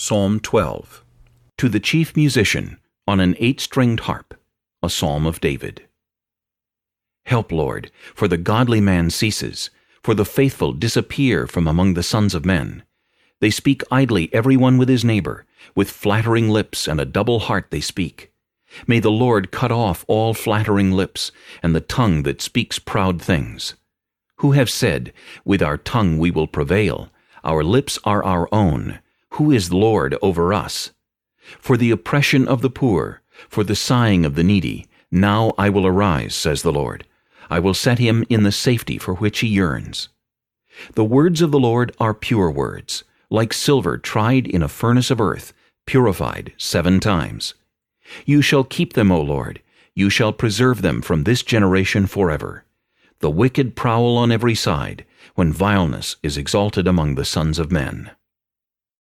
Psalm 12 To the chief musician, on an eight-stringed harp, a psalm of David. Help, Lord, for the godly man ceases, for the faithful disappear from among the sons of men. They speak idly every one with his neighbor, with flattering lips and a double heart they speak. May the Lord cut off all flattering lips, and the tongue that speaks proud things. Who have said, With our tongue we will prevail, our lips are our own, who is Lord over us? For the oppression of the poor, for the sighing of the needy, now I will arise, says the Lord. I will set him in the safety for which he yearns. The words of the Lord are pure words, like silver tried in a furnace of earth, purified seven times. You shall keep them, O Lord. You shall preserve them from this generation forever. The wicked prowl on every side, when vileness is exalted among the sons of men.